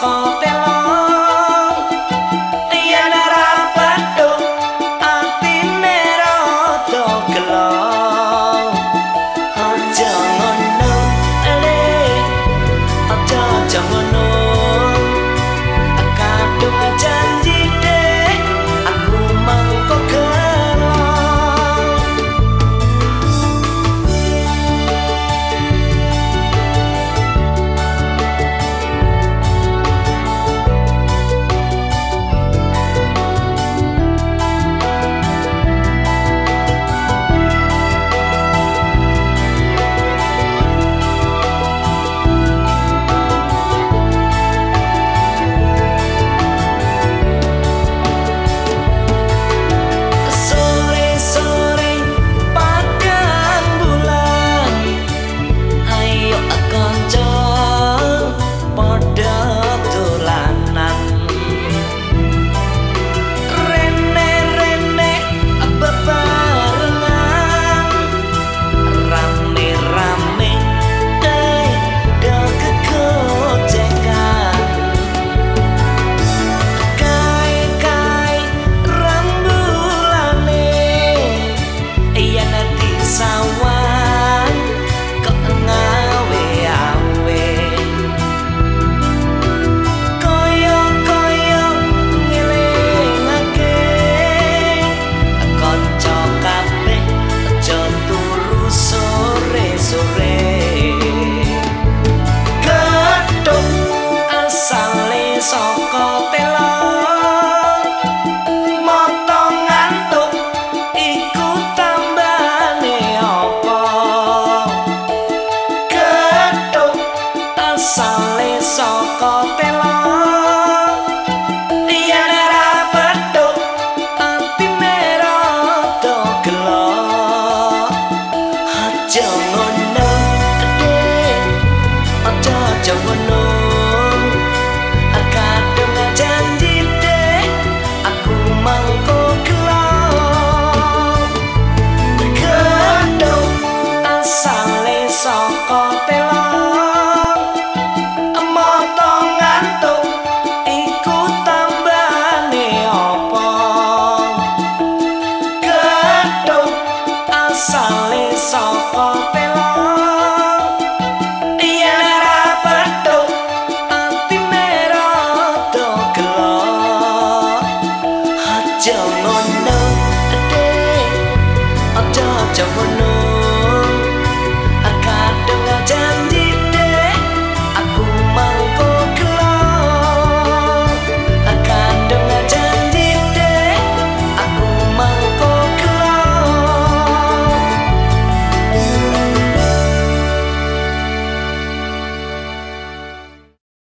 quand asale saka telo Chào ngon nơ đê ở đó chờ ngon nơ